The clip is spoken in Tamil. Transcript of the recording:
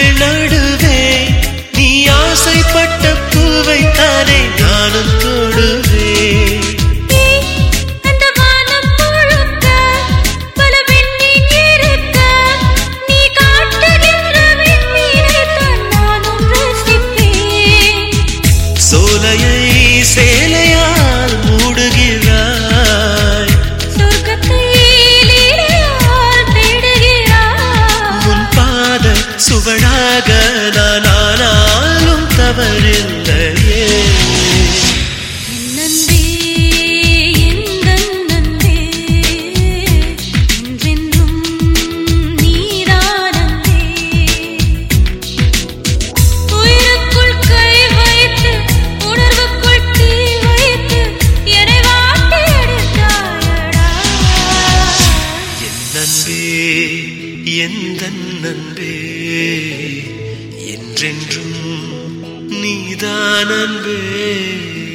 பூக்கள் நடுவே நீ ஆசைப்பட்ட பூவை தானே நானும் தொடுவே எந்த நண்பே என்றென்றும் நீதான் அன்பே.